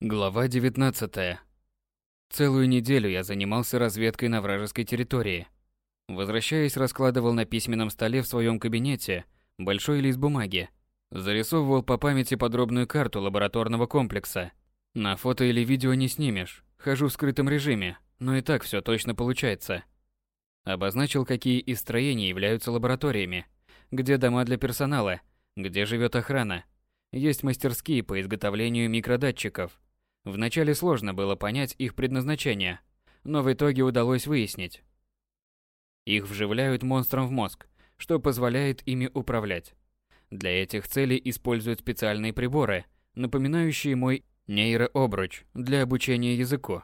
Глава 19. Целую неделю я занимался разведкой на вражеской территории. Возвращаясь, раскладывал на письменном столе в своем кабинете большой лист бумаги. Зарисовывал по памяти подробную карту лабораторного комплекса. На фото или видео не снимешь. Хожу в скрытом режиме, но и так все точно получается. Обозначил, какие из строений являются лабораториями, где дома для персонала, где живет охрана. Есть мастерские по изготовлению микродатчиков – Вначале сложно было понять их предназначение, но в итоге удалось выяснить. Их вживляют монстрам в мозг, что позволяет ими управлять. Для этих целей используют специальные приборы, напоминающие мой нейрообруч для обучения языку.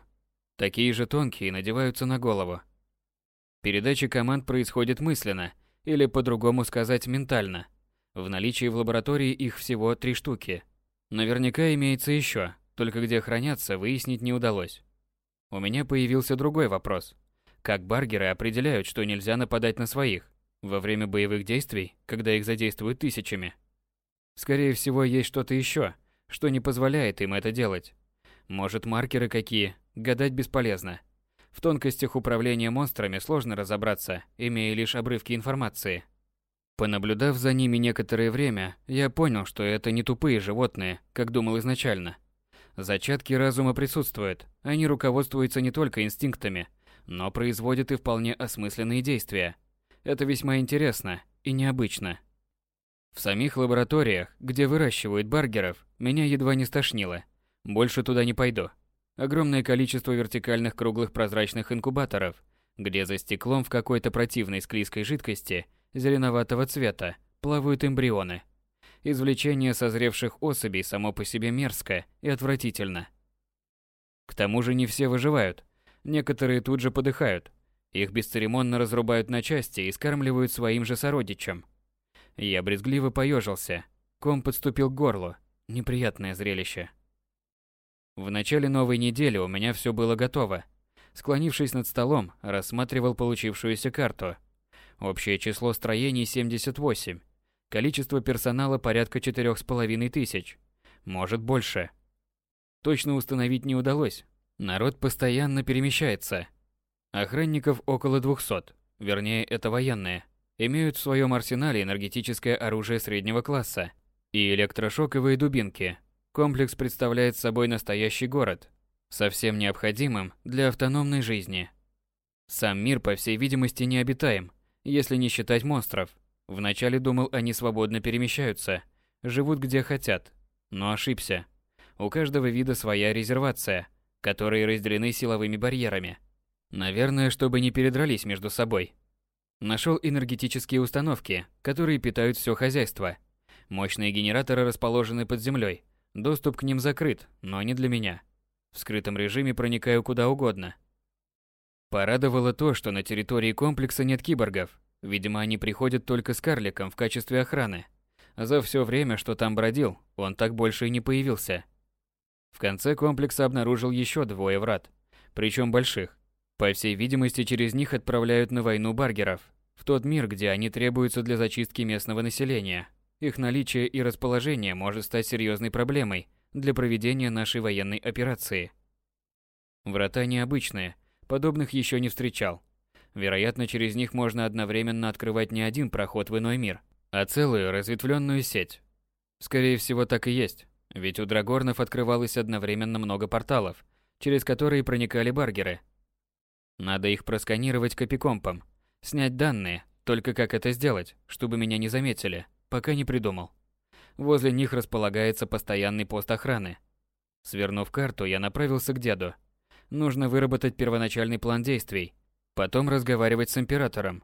Такие же тонкие надеваются на голову. Передача команд происходит мысленно, или по-другому сказать ментально. В наличии в лаборатории их всего три штуки. Наверняка имеется еще, только где хранятся, выяснить не удалось. У меня появился другой вопрос. Как баргеры определяют, что нельзя нападать на своих во время боевых действий, когда их задействуют тысячами? Скорее всего, есть что-то еще, что не позволяет им это делать. Может, маркеры какие, гадать бесполезно. В тонкостях управления монстрами сложно разобраться, имея лишь обрывки информации. Понаблюдав за ними некоторое время, я понял, что это не тупые животные, как думал изначально. Зачатки разума присутствуют, они руководствуются не только инстинктами, но производят и вполне осмысленные действия. Это весьма интересно и необычно. В самих лабораториях, где выращивают баргеров, меня едва не стошнило. Больше туда не пойду. Огромное количество вертикальных круглых прозрачных инкубаторов, где за стеклом в какой-то противной склизкой жидкости зеленоватого цвета плавают эмбрионы – Извлечение созревших особей само по себе мерзко и отвратительно. К тому же не все выживают. Некоторые тут же подыхают. Их бесцеремонно разрубают на части и скармливают своим же сородичам. Я брезгливо поежился. Ком подступил к горлу. Неприятное зрелище. В начале новой недели у меня все было готово. Склонившись над столом, рассматривал получившуюся карту. Общее число строений 78. Количество персонала порядка четырех с половиной тысяч. Может больше. Точно установить не удалось. Народ постоянно перемещается. Охранников около 200, вернее это военные. Имеют в своем арсенале энергетическое оружие среднего класса и электрошоковые дубинки. Комплекс представляет собой настоящий город, совсем необходимым для автономной жизни. Сам мир, по всей видимости, необитаем, если не считать монстров. Вначале думал, они свободно перемещаются, живут где хотят, но ошибся. У каждого вида своя резервация, которые разделены силовыми барьерами. Наверное, чтобы не передрались между собой. Нашел энергетические установки, которые питают все хозяйство. Мощные генераторы расположены под землей. Доступ к ним закрыт, но не для меня. В скрытом режиме проникаю куда угодно. Порадовало то, что на территории комплекса нет киборгов, Видимо, они приходят только с карликом в качестве охраны. За все время, что там бродил, он так больше и не появился. В конце комплекса обнаружил еще двое врат, причем больших. По всей видимости, через них отправляют на войну баргеров, в тот мир, где они требуются для зачистки местного населения. Их наличие и расположение может стать серьезной проблемой для проведения нашей военной операции. Врата необычные, подобных еще не встречал. Вероятно, через них можно одновременно открывать не один проход в иной мир, а целую разветвленную сеть. Скорее всего, так и есть. Ведь у Драгорнов открывалось одновременно много порталов, через которые проникали баргеры. Надо их просканировать копикомпом, снять данные, только как это сделать, чтобы меня не заметили, пока не придумал. Возле них располагается постоянный пост охраны. Свернув карту, я направился к деду. Нужно выработать первоначальный план действий, Потом разговаривать с императором.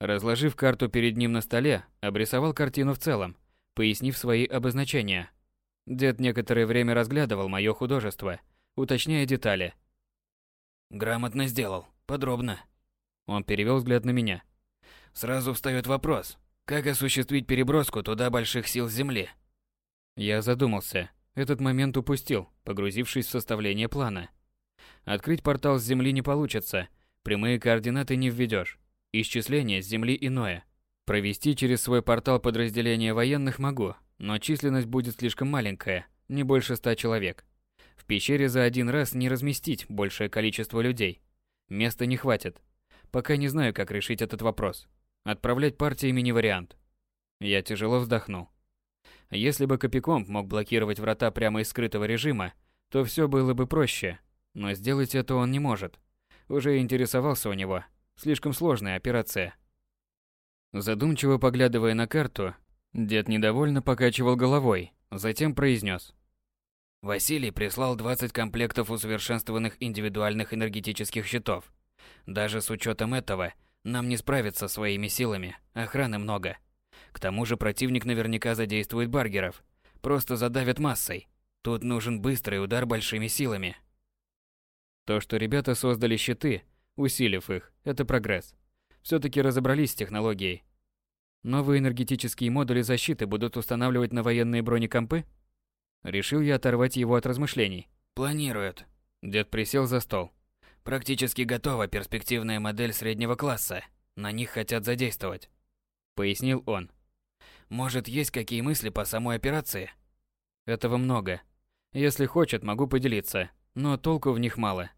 Разложив карту перед ним на столе, обрисовал картину в целом, пояснив свои обозначения. Дед некоторое время разглядывал мое художество, уточняя детали. «Грамотно сделал, подробно». Он перевел взгляд на меня. «Сразу встает вопрос, как осуществить переброску туда больших сил Земли?» Я задумался. Этот момент упустил, погрузившись в составление плана. Открыть портал с Земли не получится, Прямые координаты не введешь. Исчисление с Земли иное. Провести через свой портал подразделения военных могу, но численность будет слишком маленькая, не больше ста человек. В пещере за один раз не разместить большее количество людей. Места не хватит. Пока не знаю, как решить этот вопрос. Отправлять партиями не вариант. Я тяжело вздохнул. Если бы Копикомп мог блокировать врата прямо из скрытого режима, то все было бы проще. Но сделать это он не может. Уже интересовался у него. Слишком сложная операция. Задумчиво поглядывая на карту, дед недовольно покачивал головой, затем произнес. Василий прислал 20 комплектов усовершенствованных индивидуальных энергетических щитов. Даже с учетом этого, нам не справиться своими силами, охраны много. К тому же противник наверняка задействует баргеров, просто задавят массой. Тут нужен быстрый удар большими силами. То, что ребята создали щиты, усилив их, это прогресс. Все-таки разобрались с технологией. Новые энергетические модули защиты будут устанавливать на военные бронекомпы? Решил я оторвать его от размышлений. Планируют. Дед присел за стол. Практически готова перспективная модель среднего класса. На них хотят задействовать. Пояснил он. Может, есть какие мысли по самой операции? Этого много. Если хочет, могу поделиться, но толку в них мало.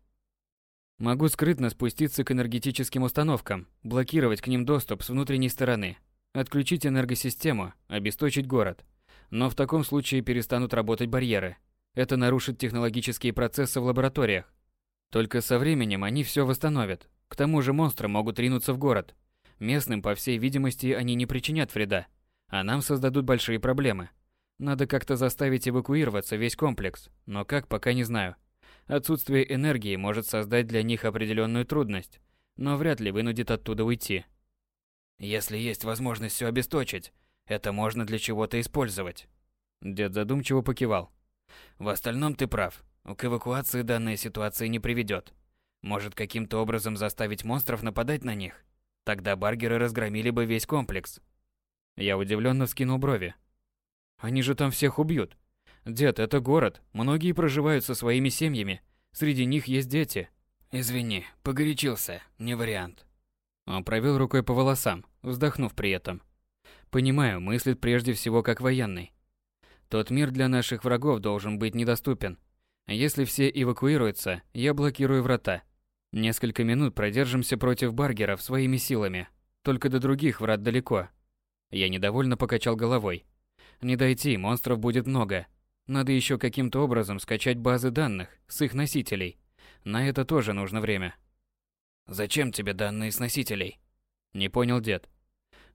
Могу скрытно спуститься к энергетическим установкам, блокировать к ним доступ с внутренней стороны, отключить энергосистему, обесточить город. Но в таком случае перестанут работать барьеры. Это нарушит технологические процессы в лабораториях. Только со временем они все восстановят. К тому же монстры могут ринуться в город. Местным, по всей видимости, они не причинят вреда а нам создадут большие проблемы. Надо как-то заставить эвакуироваться весь комплекс, но как, пока не знаю. Отсутствие энергии может создать для них определенную трудность, но вряд ли вынудит оттуда уйти. Если есть возможность все обесточить, это можно для чего-то использовать. Дед задумчиво покивал. В остальном ты прав. К эвакуации данная ситуация не приведет. Может каким-то образом заставить монстров нападать на них? Тогда баргеры разгромили бы весь комплекс. Я удивленно вскинул брови. Они же там всех убьют. Дед, это город. Многие проживают со своими семьями. Среди них есть дети. Извини, погорячился. Не вариант. Он провел рукой по волосам, вздохнув при этом. Понимаю, мыслит прежде всего как военный. Тот мир для наших врагов должен быть недоступен. Если все эвакуируются, я блокирую врата. Несколько минут продержимся против баргеров своими силами. Только до других врат далеко, я недовольно покачал головой. Не дойти, монстров будет много. Надо еще каким-то образом скачать базы данных с их носителей. На это тоже нужно время. Зачем тебе данные с носителей? Не понял дед.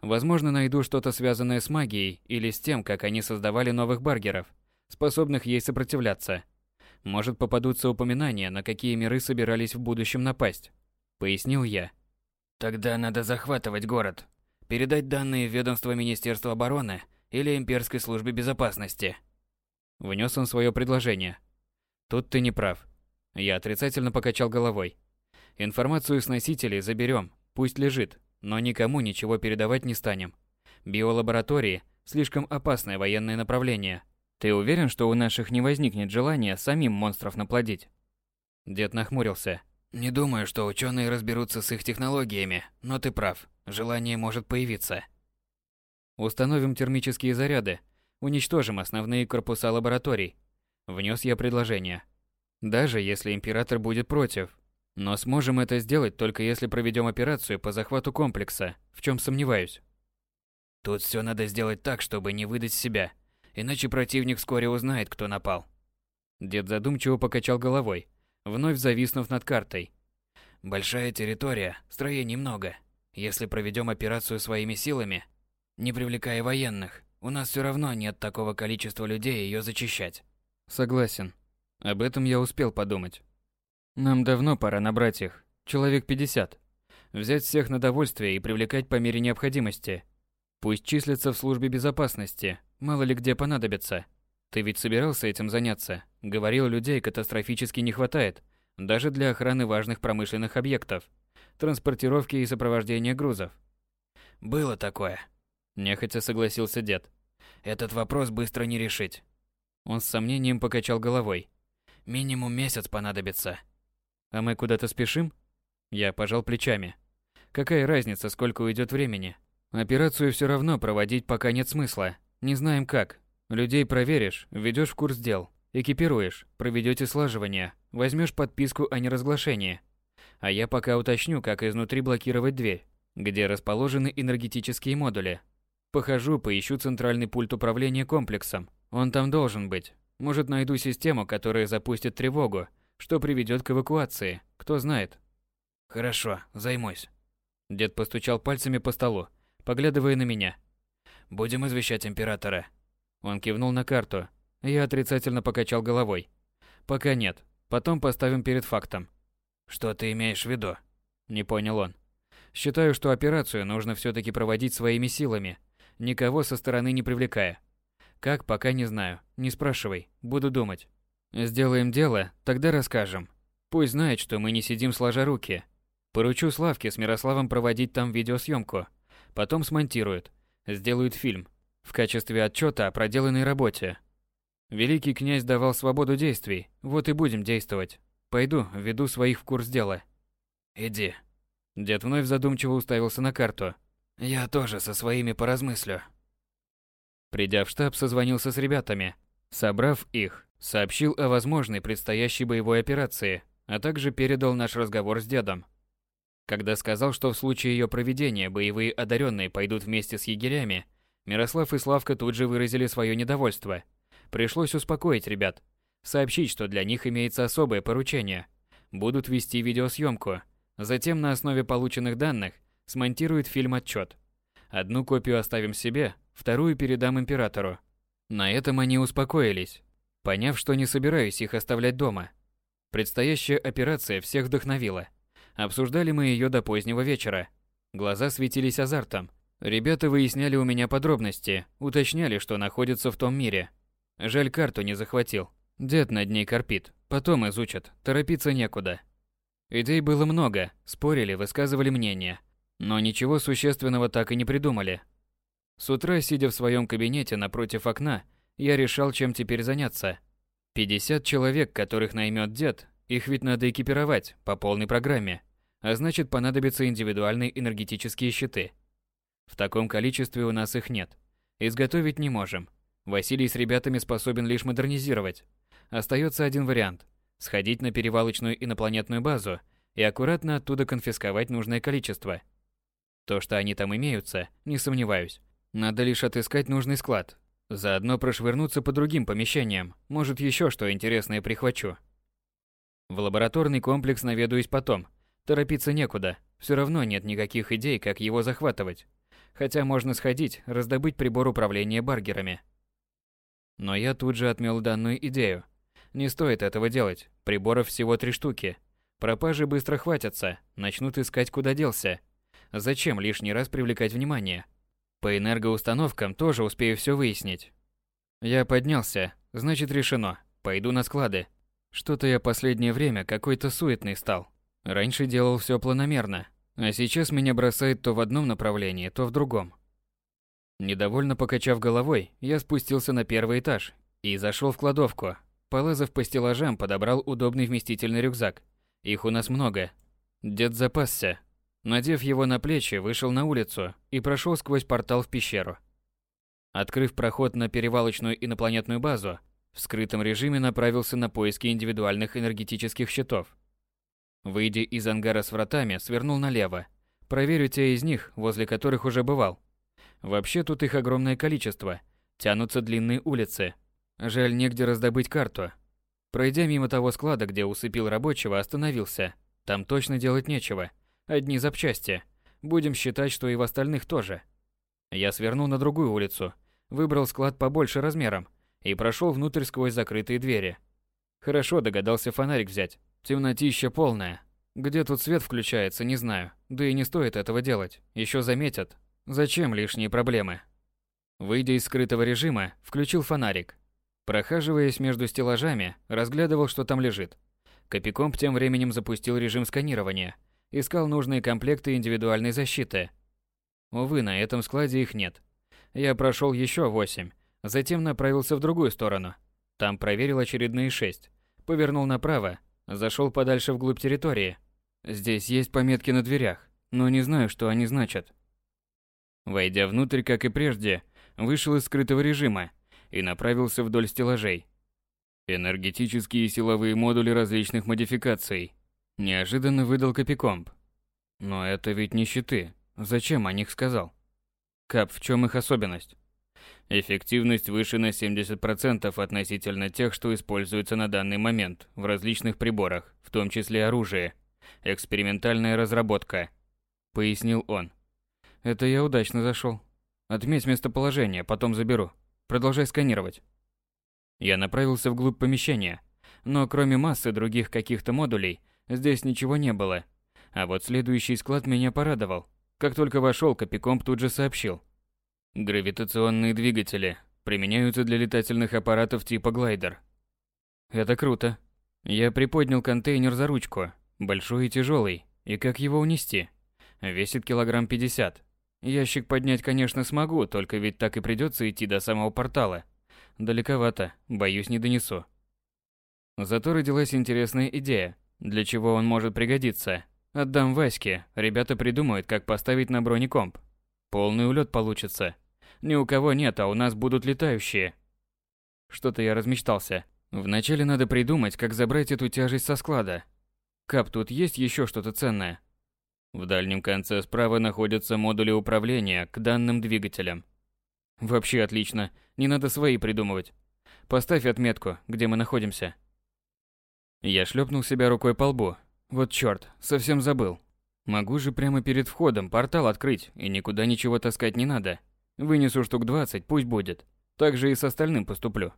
Возможно, найду что-то связанное с магией или с тем, как они создавали новых баргеров, способных ей сопротивляться. Может, попадутся упоминания, на какие миры собирались в будущем напасть. Пояснил я. Тогда надо захватывать город, передать данные в ведомство Министерства обороны или Имперской службе безопасности. Внес он свое предложение. Тут ты не прав. Я отрицательно покачал головой. Информацию с носителей заберем, пусть лежит, но никому ничего передавать не станем. Биолаборатории – слишком опасное военное направление. Ты уверен, что у наших не возникнет желания самим монстров наплодить? Дед нахмурился. Не думаю, что ученые разберутся с их технологиями, но ты прав. Желание может появиться. Установим термические заряды, уничтожим основные корпуса лабораторий. Внес я предложение. Даже если император будет против. Но сможем это сделать только если проведем операцию по захвату комплекса, в чем сомневаюсь. Тут все надо сделать так, чтобы не выдать себя, иначе противник вскоре узнает, кто напал. Дед задумчиво покачал головой, вновь зависнув над картой. Большая территория, строений много. Если проведем операцию своими силами, не привлекая военных, у нас все равно нет такого количества людей ее зачищать. Согласен. Об этом я успел подумать. Нам давно пора набрать их, человек 50. Взять всех на довольствие и привлекать по мере необходимости. Пусть числятся в службе безопасности, мало ли где понадобится. Ты ведь собирался этим заняться? Говорил, людей катастрофически не хватает, даже для охраны важных промышленных объектов транспортировки и сопровождения грузов. Было такое. Нехотя согласился дед. Этот вопрос быстро не решить. Он с сомнением покачал головой. Минимум месяц понадобится. А мы куда-то спешим? Я пожал плечами. Какая разница, сколько уйдет времени? Операцию все равно проводить пока нет смысла. Не знаем как. Людей проверишь, введешь в курс дел. Экипируешь, проведете слаживание, возьмешь подписку о неразглашении. А я пока уточню, как изнутри блокировать дверь, где расположены энергетические модули. Похожу, поищу центральный пульт управления комплексом. Он там должен быть. Может, найду систему, которая запустит тревогу, что приведет к эвакуации. Кто знает. Хорошо, займусь. Дед постучал пальцами по столу, поглядывая на меня. Будем извещать императора. Он кивнул на карту. Я отрицательно покачал головой. Пока нет. Потом поставим перед фактом. Что ты имеешь в виду? Не понял он. Считаю, что операцию нужно все-таки проводить своими силами, никого со стороны не привлекая. Как, пока не знаю. Не спрашивай, буду думать. Сделаем дело, тогда расскажем. Пусть знает, что мы не сидим сложа руки. Поручу Славке с Мирославом проводить там видеосъемку. Потом смонтируют. Сделают фильм. В качестве отчета о проделанной работе. Великий князь давал свободу действий. Вот и будем действовать. Пойду, введу своих в курс дела. Иди. Дед вновь задумчиво уставился на карту. Я тоже со своими поразмыслю. Придя в штаб, созвонился с ребятами. Собрав их, сообщил о возможной предстоящей боевой операции, а также передал наш разговор с дедом. Когда сказал, что в случае ее проведения боевые одаренные пойдут вместе с егерями, Мирослав и Славка тут же выразили свое недовольство. Пришлось успокоить ребят, сообщить, что для них имеется особое поручение. Будут вести видеосъемку. Затем на основе полученных данных смонтируют фильм-отчет. Одну копию оставим себе, вторую передам императору. На этом они успокоились, поняв, что не собираюсь их оставлять дома. Предстоящая операция всех вдохновила. Обсуждали мы ее до позднего вечера. Глаза светились азартом. Ребята выясняли у меня подробности, уточняли, что находится в том мире. Жаль, карту не захватил. Дед над ней корпит. Потом изучат. Торопиться некуда. Идей было много, спорили, высказывали мнения. Но ничего существенного так и не придумали. С утра, сидя в своем кабинете напротив окна, я решал, чем теперь заняться. 50 человек, которых наймет дед, их ведь надо экипировать по полной программе, а значит понадобятся индивидуальные энергетические щиты. В таком количестве у нас их нет. Изготовить не можем. Василий с ребятами способен лишь модернизировать. Остается один вариант – сходить на перевалочную инопланетную базу и аккуратно оттуда конфисковать нужное количество. То, что они там имеются, не сомневаюсь, надо лишь отыскать нужный склад. Заодно прошвырнуться по другим помещениям. Может, еще что интересное прихвачу. В лабораторный комплекс наведаюсь потом. Торопиться некуда. Все равно нет никаких идей, как его захватывать. Хотя можно сходить, раздобыть прибор управления баргерами. Но я тут же отмел данную идею. Не стоит этого делать. Приборов всего три штуки. Пропажи быстро хватятся, начнут искать, куда делся. Зачем лишний раз привлекать внимание? По энергоустановкам тоже успею все выяснить. Я поднялся, значит решено. Пойду на склады. Что-то я последнее время какой-то суетный стал. Раньше делал все планомерно, а сейчас меня бросает то в одном направлении, то в другом. Недовольно покачав головой, я спустился на первый этаж и зашел в кладовку. Полазав по стеллажам, подобрал удобный вместительный рюкзак. Их у нас много. Дед запасся, Надев его на плечи, вышел на улицу и прошел сквозь портал в пещеру. Открыв проход на перевалочную инопланетную базу, в скрытом режиме направился на поиски индивидуальных энергетических щитов. Выйдя из ангара с вратами, свернул налево. Проверю те из них, возле которых уже бывал. Вообще тут их огромное количество. Тянутся длинные улицы. Жаль, негде раздобыть карту. Пройдя мимо того склада, где усыпил рабочего, остановился. Там точно делать нечего. Одни запчасти. Будем считать, что и в остальных тоже. Я свернул на другую улицу, выбрал склад побольше размером и прошел внутрь сквозь закрытые двери. Хорошо догадался фонарик взять. Темнотища полная. Где тут свет включается, не знаю. Да и не стоит этого делать. Еще заметят. Зачем лишние проблемы? Выйдя из скрытого режима, включил фонарик. Прохаживаясь между стеллажами, разглядывал, что там лежит. Копикомп тем временем запустил режим сканирования – Искал нужные комплекты индивидуальной защиты. Увы, на этом складе их нет. Я прошел еще восемь, затем направился в другую сторону. Там проверил очередные шесть. Повернул направо, зашел подальше вглубь территории. Здесь есть пометки на дверях, но не знаю, что они значат. Войдя внутрь, как и прежде, вышел из скрытого режима и направился вдоль стеллажей. Энергетические силовые модули различных модификаций. Неожиданно выдал Копикомп. Но это ведь не щиты. Зачем о них сказал? Кап, в чем их особенность? Эффективность выше на 70% относительно тех, что используются на данный момент в различных приборах, в том числе оружие. Экспериментальная разработка, пояснил он. Это я удачно зашел. Отметь местоположение, потом заберу. Продолжай сканировать. Я направился вглубь помещения, но кроме массы других каких-то модулей, здесь ничего не было. А вот следующий склад меня порадовал. Как только вошел, Копикомп тут же сообщил. Гравитационные двигатели применяются для летательных аппаратов типа глайдер. Это круто. Я приподнял контейнер за ручку, большой и тяжелый, и как его унести? Весит килограмм 50. Ящик поднять, конечно, смогу, только ведь так и придется идти до самого портала. Далековато, боюсь, не донесу. Зато родилась интересная идея, для чего он может пригодиться. Отдам Ваське, ребята придумают, как поставить на бронекомп. Полный улет получится. Ни у кого нет, а у нас будут летающие. Что-то я размечтался. Вначале надо придумать, как забрать эту тяжесть со склада. Кап, тут есть еще что-то ценное? В дальнем конце справа находятся модули управления к данным двигателям. Вообще отлично, не надо свои придумывать. Поставь отметку, где мы находимся. Я шлепнул себя рукой по лбу. Вот чёрт, совсем забыл. Могу же прямо перед входом портал открыть, и никуда ничего таскать не надо. Вынесу штук 20, пусть будет. Так же и с остальным поступлю.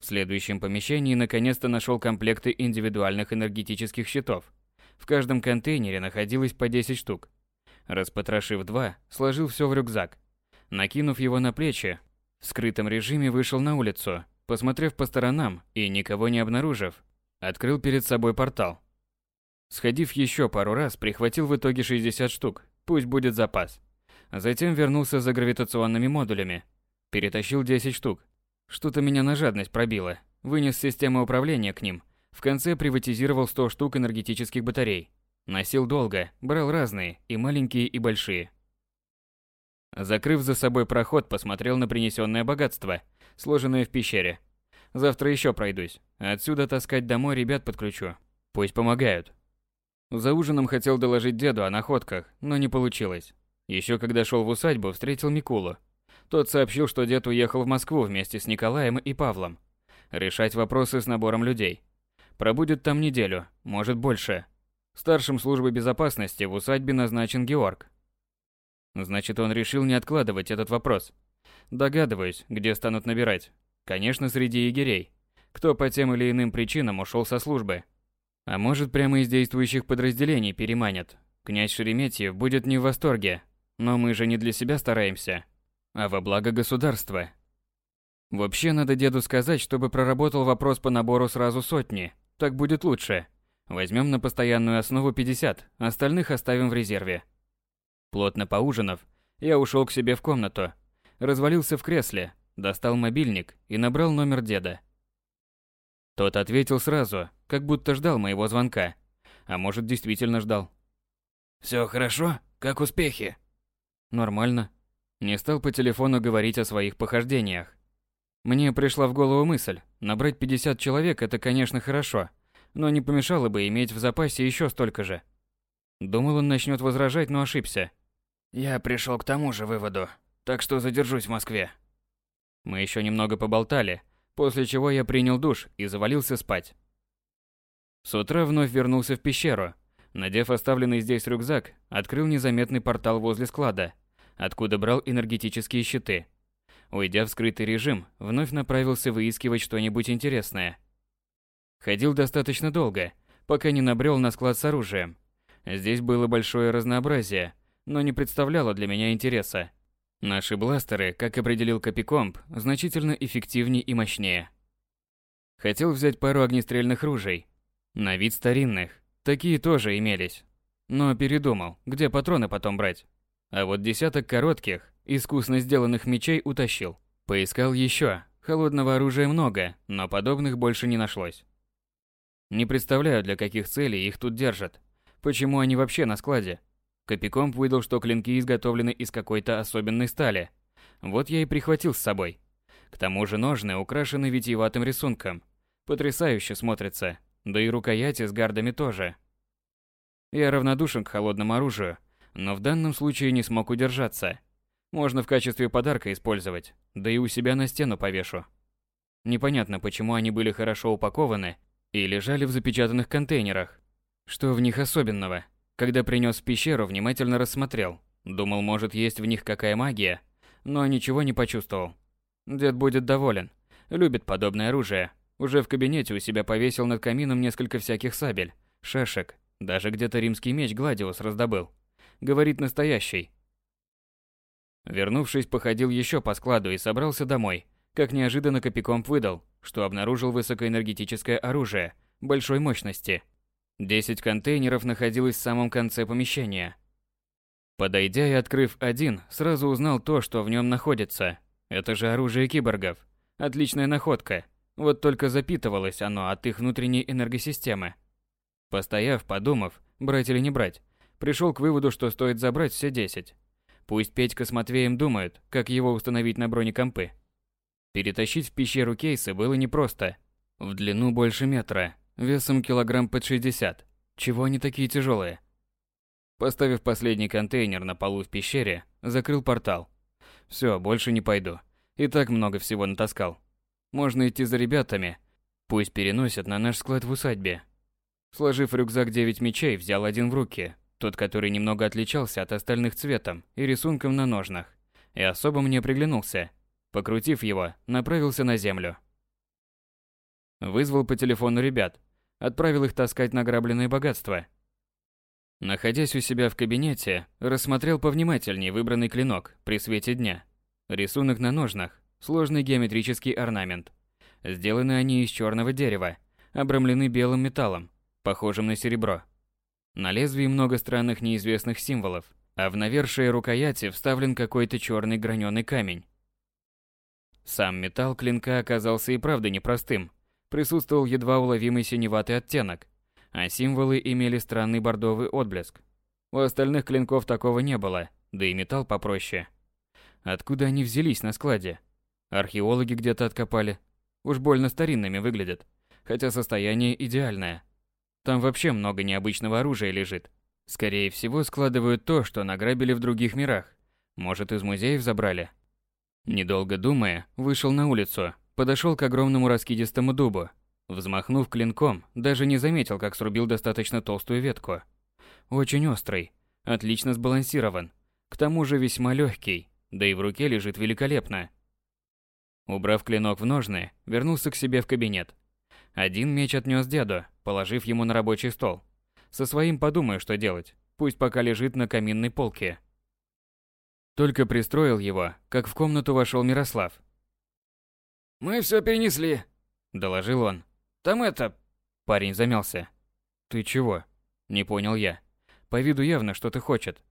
В следующем помещении наконец-то нашел комплекты индивидуальных энергетических щитов. В каждом контейнере находилось по 10 штук. Распотрошив два, сложил все в рюкзак. Накинув его на плечи, в скрытом режиме вышел на улицу, посмотрев по сторонам и никого не обнаружив, открыл перед собой портал. Сходив еще пару раз, прихватил в итоге 60 штук, пусть будет запас. Затем вернулся за гравитационными модулями. Перетащил 10 штук. Что-то меня на жадность пробило. Вынес систему управления к ним. В конце приватизировал 100 штук энергетических батарей. Носил долго, брал разные, и маленькие, и большие. Закрыв за собой проход, посмотрел на принесенное богатство, сложенное в пещере. Завтра еще пройдусь. Отсюда таскать домой ребят подключу. Пусть помогают. За ужином хотел доложить деду о находках, но не получилось. Еще когда шел в усадьбу, встретил Микулу. Тот сообщил, что дед уехал в Москву вместе с Николаем и Павлом. Решать вопросы с набором людей. Пробудет там неделю, может больше. Старшим службы безопасности в усадьбе назначен Георг. Значит, он решил не откладывать этот вопрос. Догадываюсь, где станут набирать. Конечно, среди егерей. Кто по тем или иным причинам ушел со службы. А может, прямо из действующих подразделений переманят. Князь Шереметьев будет не в восторге. Но мы же не для себя стараемся, а во благо государства. Вообще, надо деду сказать, чтобы проработал вопрос по набору сразу сотни. Так будет лучше. Возьмем на постоянную основу 50, остальных оставим в резерве. Плотно поужинав, я ушел к себе в комнату, развалился в кресле, достал мобильник и набрал номер деда. Тот ответил сразу, как будто ждал моего звонка. А может, действительно ждал. «Все хорошо? Как успехи?» «Нормально». Не стал по телефону говорить о своих похождениях. Мне пришла в голову мысль, набрать 50 человек – это, конечно, хорошо, но не помешало бы иметь в запасе еще столько же. Думал, он начнет возражать, но ошибся. Я пришел к тому же выводу, так что задержусь в Москве. Мы еще немного поболтали, после чего я принял душ и завалился спать. С утра вновь вернулся в пещеру. Надев оставленный здесь рюкзак, открыл незаметный портал возле склада, откуда брал энергетические щиты. Уйдя в скрытый режим, вновь направился выискивать что-нибудь интересное. Ходил достаточно долго, пока не набрел на склад с оружием. Здесь было большое разнообразие, но не представляло для меня интереса. Наши бластеры, как определил Копикомп, значительно эффективнее и мощнее. Хотел взять пару огнестрельных ружей. На вид старинных. Такие тоже имелись. Но передумал, где патроны потом брать. А вот десяток коротких, искусно сделанных мечей утащил. Поискал еще. Холодного оружия много, но подобных больше не нашлось. Не представляю, для каких целей их тут держат. Почему они вообще на складе? Копикомп выдал, что клинки изготовлены из какой-то особенной стали. Вот я и прихватил с собой. К тому же ножны украшены витиеватым рисунком. Потрясающе смотрится, да и рукояти с гардами тоже. Я равнодушен к холодному оружию, но в данном случае не смог удержаться. Можно в качестве подарка использовать, да и у себя на стену повешу. Непонятно, почему они были хорошо упакованы и лежали в запечатанных контейнерах. Что в них особенного? Когда принес пещеру, внимательно рассмотрел. Думал, может, есть в них какая магия, но ничего не почувствовал. Дед будет доволен. Любит подобное оружие. Уже в кабинете у себя повесил над камином несколько всяких сабель, шашек, даже где-то римский меч Гладиус раздобыл. Говорит настоящий. Вернувшись, походил еще по складу и собрался домой. Как неожиданно Копикомп выдал, что обнаружил высокоэнергетическое оружие большой мощности. Десять контейнеров находилось в самом конце помещения. Подойдя и открыв один, сразу узнал то, что в нем находится. Это же оружие киборгов. Отличная находка. Вот только запитывалось оно от их внутренней энергосистемы. Постояв, подумав, брать или не брать, пришел к выводу, что стоит забрать все 10. Пусть Петька с Матвеем думают, как его установить на бронекомпы. Перетащить в пещеру кейсы было непросто. В длину больше метра, весом килограмм под 60. Чего они такие тяжелые? Поставив последний контейнер на полу в пещере, закрыл портал. Все, больше не пойду. И так много всего натаскал. Можно идти за ребятами. Пусть переносят на наш склад в усадьбе. Сложив рюкзак 9 мечей, взял один в руки, тот, который немного отличался от остальных цветом и рисунком на ножнах, и особо мне приглянулся. Покрутив его, направился на землю. Вызвал по телефону ребят, отправил их таскать награбленное богатство. Находясь у себя в кабинете, рассмотрел повнимательнее выбранный клинок при свете дня. Рисунок на ножнах, сложный геометрический орнамент. Сделаны они из черного дерева, обрамлены белым металлом, похожим на серебро. На лезвии много странных неизвестных символов, а в навершие рукояти вставлен какой-то черный граненый камень. Сам металл клинка оказался и правда непростым. Присутствовал едва уловимый синеватый оттенок, а символы имели странный бордовый отблеск. У остальных клинков такого не было, да и металл попроще. Откуда они взялись на складе? Археологи где-то откопали. Уж больно старинными выглядят, хотя состояние идеальное. Там вообще много необычного оружия лежит. Скорее всего, складывают то, что награбили в других мирах. Может, из музеев забрали. Недолго думая, вышел на улицу, подошел к огромному раскидистому дубу. Взмахнув клинком, даже не заметил, как срубил достаточно толстую ветку. Очень острый, отлично сбалансирован, к тому же весьма легкий, да и в руке лежит великолепно. Убрав клинок в ножны, вернулся к себе в кабинет. Один меч отнес деду, положив ему на рабочий стол. Со своим подумаю, что делать. Пусть пока лежит на каминной полке. Только пристроил его, как в комнату вошел Мирослав. «Мы все перенесли», — доложил он. «Там это...» Парень замялся. «Ты чего?» Не понял я. По виду явно что-то хочет.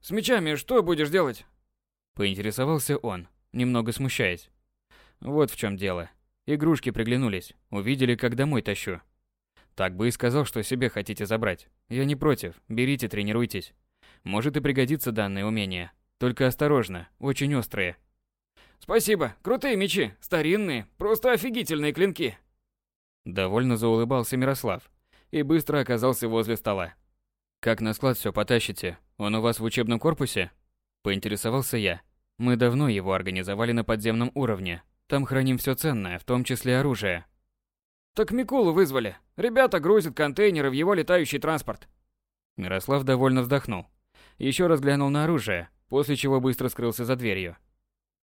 «С мечами что будешь делать?» Поинтересовался он, немного смущаясь. Вот в чем дело. Игрушки приглянулись, увидели, как домой тащу. Так бы и сказал, что себе хотите забрать. Я не против, берите, тренируйтесь. Может и пригодится данное умение. Только осторожно, очень острые. Спасибо, крутые мечи, старинные, просто офигительные клинки. Довольно заулыбался Мирослав и быстро оказался возле стола. Как на склад все потащите? Он у вас в учебном корпусе? Поинтересовался я. Мы давно его организовали на подземном уровне. Там храним все ценное, в том числе оружие. Так Микулу вызвали. Ребята грузят контейнеры в его летающий транспорт. Мирослав довольно вздохнул. Еще раз глянул на оружие, после чего быстро скрылся за дверью.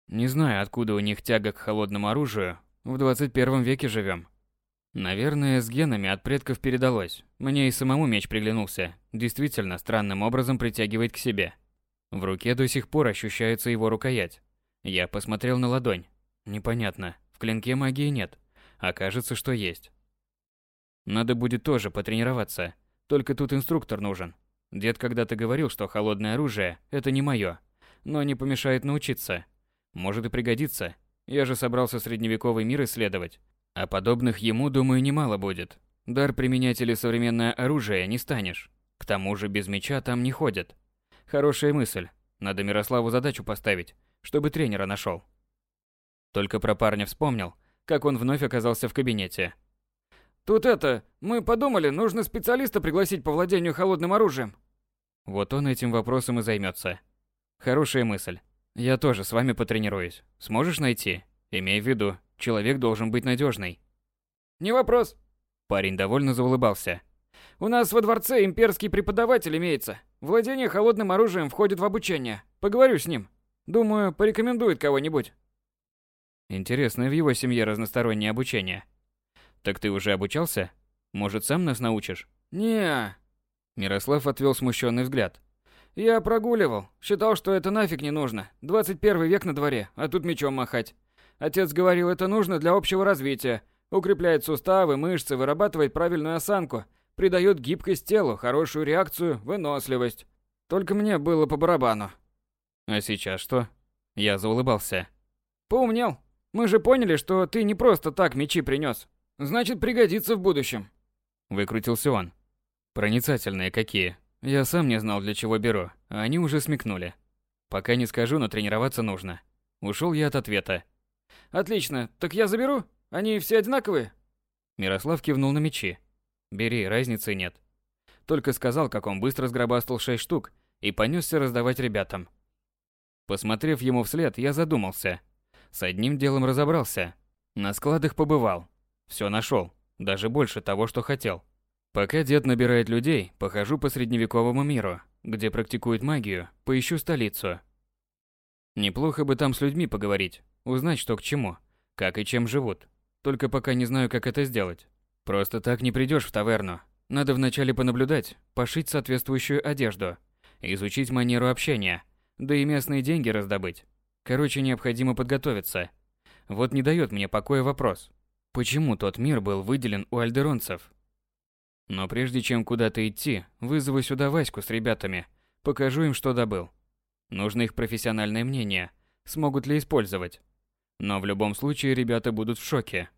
Не знаю, откуда у них тяга к холодному оружию. В 21 веке живем. Наверное, с генами от предков передалось. Мне и самому меч приглянулся. Действительно, странным образом притягивает к себе. В руке до сих пор ощущается его рукоять. Я посмотрел на ладонь. Непонятно, в клинке магии нет а кажется, что есть. Надо будет тоже потренироваться, только тут инструктор нужен. Дед когда-то говорил, что холодное оружие – это не мое, но не помешает научиться. Может и пригодится. Я же собрался средневековый мир исследовать, а подобных ему, думаю, немало будет. Дар применять или современное оружие не станешь. К тому же без меча там не ходят. Хорошая мысль. Надо Мирославу задачу поставить, чтобы тренера нашел. Только про парня вспомнил, как он вновь оказался в кабинете. Тут это, мы подумали, нужно специалиста пригласить по владению холодным оружием. Вот он этим вопросом и займется. Хорошая мысль. Я тоже с вами потренируюсь. Сможешь найти? Имей в виду, человек должен быть надежный. Не вопрос. Парень довольно заулыбался. У нас во дворце имперский преподаватель имеется. Владение холодным оружием входит в обучение. Поговорю с ним. Думаю, порекомендует кого-нибудь. Интересно в его семье разностороннее обучение. Так ты уже обучался? Может, сам нас научишь? Не. Мирослав отвел смущенный взгляд. Я прогуливал. Считал, что это нафиг не нужно. 21 век на дворе, а тут мечом махать. Отец говорил, это нужно для общего развития. Укрепляет суставы, мышцы, вырабатывает правильную осанку, придает гибкость телу, хорошую реакцию, выносливость. Только мне было по барабану. А сейчас что? Я заулыбался. Поумнел. Мы же поняли, что ты не просто так мечи принес. Значит, пригодится в будущем. Выкрутился он. Проницательные какие. Я сам не знал, для чего беру, а они уже смекнули. Пока не скажу, но тренироваться нужно. Ушел я от ответа. Отлично, так я заберу? Они все одинаковые? Мирослав кивнул на мечи. Бери, разницы нет. Только сказал, как он быстро сгробастал шесть штук и понесся раздавать ребятам. Посмотрев ему вслед, я задумался. С одним делом разобрался. На складах побывал. Все нашел, даже больше того, что хотел. Пока дед набирает людей, похожу по средневековому миру, где практикуют магию, поищу столицу. Неплохо бы там с людьми поговорить, узнать, что к чему, как и чем живут. Только пока не знаю, как это сделать. Просто так не придешь в таверну. Надо вначале понаблюдать, пошить соответствующую одежду, изучить манеру общения, да и местные деньги раздобыть. Короче, необходимо подготовиться. Вот не дает мне покоя вопрос. Почему тот мир был выделен у альдеронцев, но прежде чем куда-то идти, вызову сюда Ваську с ребятами, покажу им, что добыл. Нужно их профессиональное мнение, смогут ли использовать. Но в любом случае ребята будут в шоке.